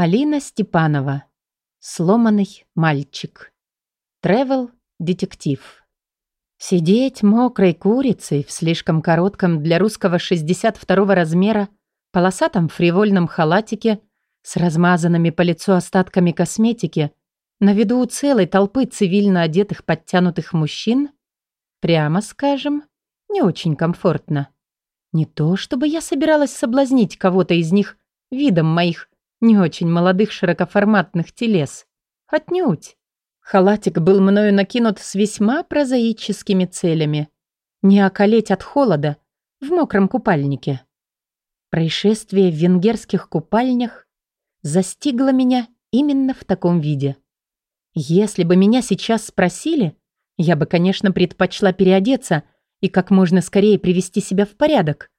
Алина Степанова. Сломанный мальчик. Тревел детектив. Сидеть мокрой курицей в слишком коротком для русского 62 размера полосатом фривольном халатике с размазанными по лицу остатками косметики на виду у целой толпы цивильно одетых подтянутых мужчин, прямо скажем, не очень комфортно. Не то, чтобы я собиралась соблазнить кого-то из них видом моих не очень молодых широкоформатных телес. Отнюдь. Халатик был мною накинут с весьма прозаическими целями. Не околеть от холода в мокром купальнике. Происшествие в венгерских купальнях застигло меня именно в таком виде. Если бы меня сейчас спросили, я бы, конечно, предпочла переодеться и как можно скорее привести себя в порядок.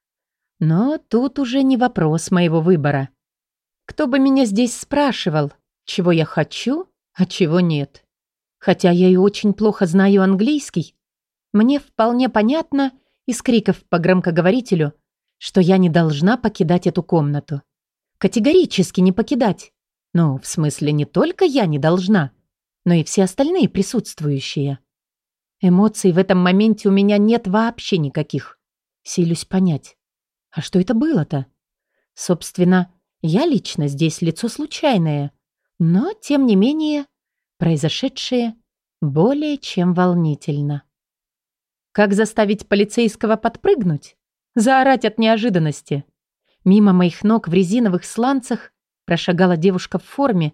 Но тут уже не вопрос моего выбора. Кто бы меня здесь спрашивал, чего я хочу, а чего нет. Хотя я и очень плохо знаю английский, мне вполне понятно из криков по громкоговорителю, что я не должна покидать эту комнату. Категорически не покидать. Ну, в смысле, не только я не должна, но и все остальные присутствующие. Эмоций в этом моменте у меня нет вообще никаких. Силюсь понять. А что это было-то? Собственно, я лично здесь лицо случайное, но, тем не менее, произошедшее более чем волнительно. Как заставить полицейского подпрыгнуть? Заорать от неожиданности. Мимо моих ног в резиновых сланцах прошагала девушка в форме,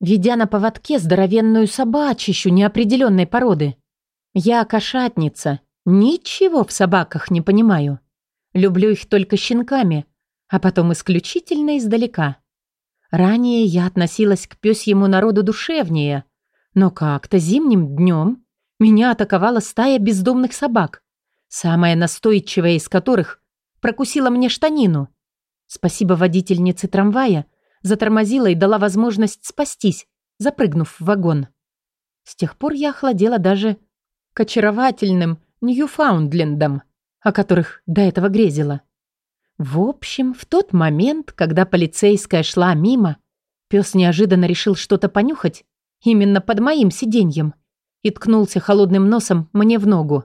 ведя на поводке здоровенную собачищу неопределенной породы. Я кошатница, ничего в собаках не понимаю. Люблю их только щенками, а потом исключительно издалека. Ранее я относилась к пёсьему народу душевнее, но как-то зимним днем меня атаковала стая бездомных собак, самая настойчивая из которых прокусила мне штанину. Спасибо водительнице трамвая, затормозила и дала возможность спастись, запрыгнув в вагон. С тех пор я охладела даже к очаровательным Ньюфаундлендам, о которых до этого грезила. В общем, в тот момент, когда полицейская шла мимо, пес неожиданно решил что-то понюхать именно под моим сиденьем и ткнулся холодным носом мне в ногу.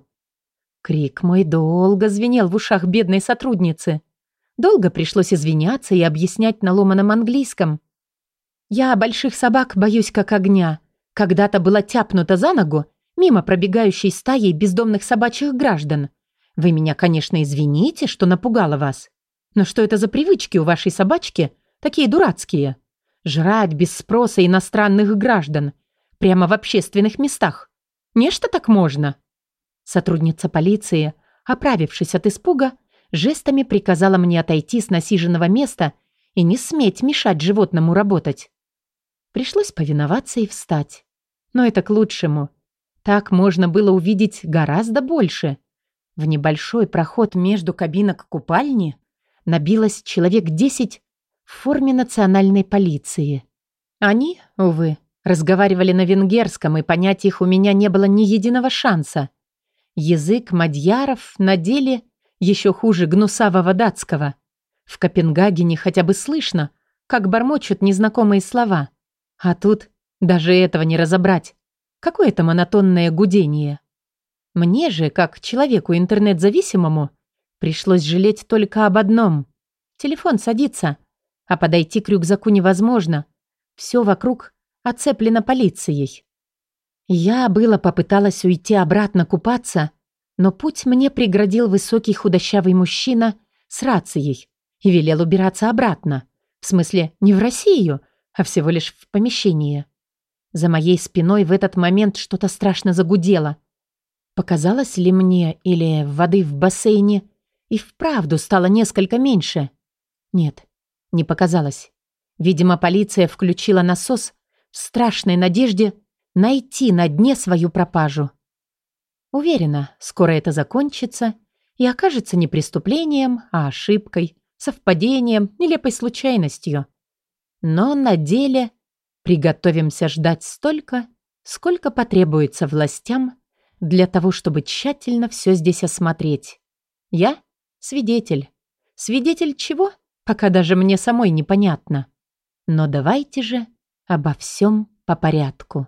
Крик мой долго звенел в ушах бедной сотрудницы. Долго пришлось извиняться и объяснять на ломаном английском. Я больших собак боюсь как огня. Когда-то была тяпнута за ногу мимо пробегающей стаей бездомных собачьих граждан. Вы меня, конечно, извините, что напугала вас. Но что это за привычки у вашей собачки, такие дурацкие? Жрать без спроса иностранных граждан. Прямо в общественных местах. Нечто так можно?» Сотрудница полиции, оправившись от испуга, жестами приказала мне отойти с насиженного места и не сметь мешать животному работать. Пришлось повиноваться и встать. Но это к лучшему. Так можно было увидеть гораздо больше. В небольшой проход между кабинок купальни набилось человек десять в форме национальной полиции. Они, увы, разговаривали на венгерском, и понять их у меня не было ни единого шанса. Язык мадьяров на деле еще хуже гнусавого датского. В Копенгагене хотя бы слышно, как бормочут незнакомые слова. А тут даже этого не разобрать. Какое-то монотонное гудение. Мне же, как человеку интернет-зависимому, Пришлось жалеть только об одном. Телефон садится, а подойти к рюкзаку невозможно. Все вокруг оцеплено полицией. Я было попыталась уйти обратно купаться, но путь мне преградил высокий худощавый мужчина с рацией и велел убираться обратно. В смысле, не в Россию, а всего лишь в помещение. За моей спиной в этот момент что-то страшно загудело. Показалось ли мне или воды в бассейне и вправду стало несколько меньше. Нет, не показалось. Видимо, полиция включила насос в страшной надежде найти на дне свою пропажу. Уверена, скоро это закончится и окажется не преступлением, а ошибкой, совпадением, нелепой случайностью. Но на деле приготовимся ждать столько, сколько потребуется властям для того, чтобы тщательно все здесь осмотреть. Я Свидетель. Свидетель чего? Пока даже мне самой непонятно. Но давайте же обо всем по порядку.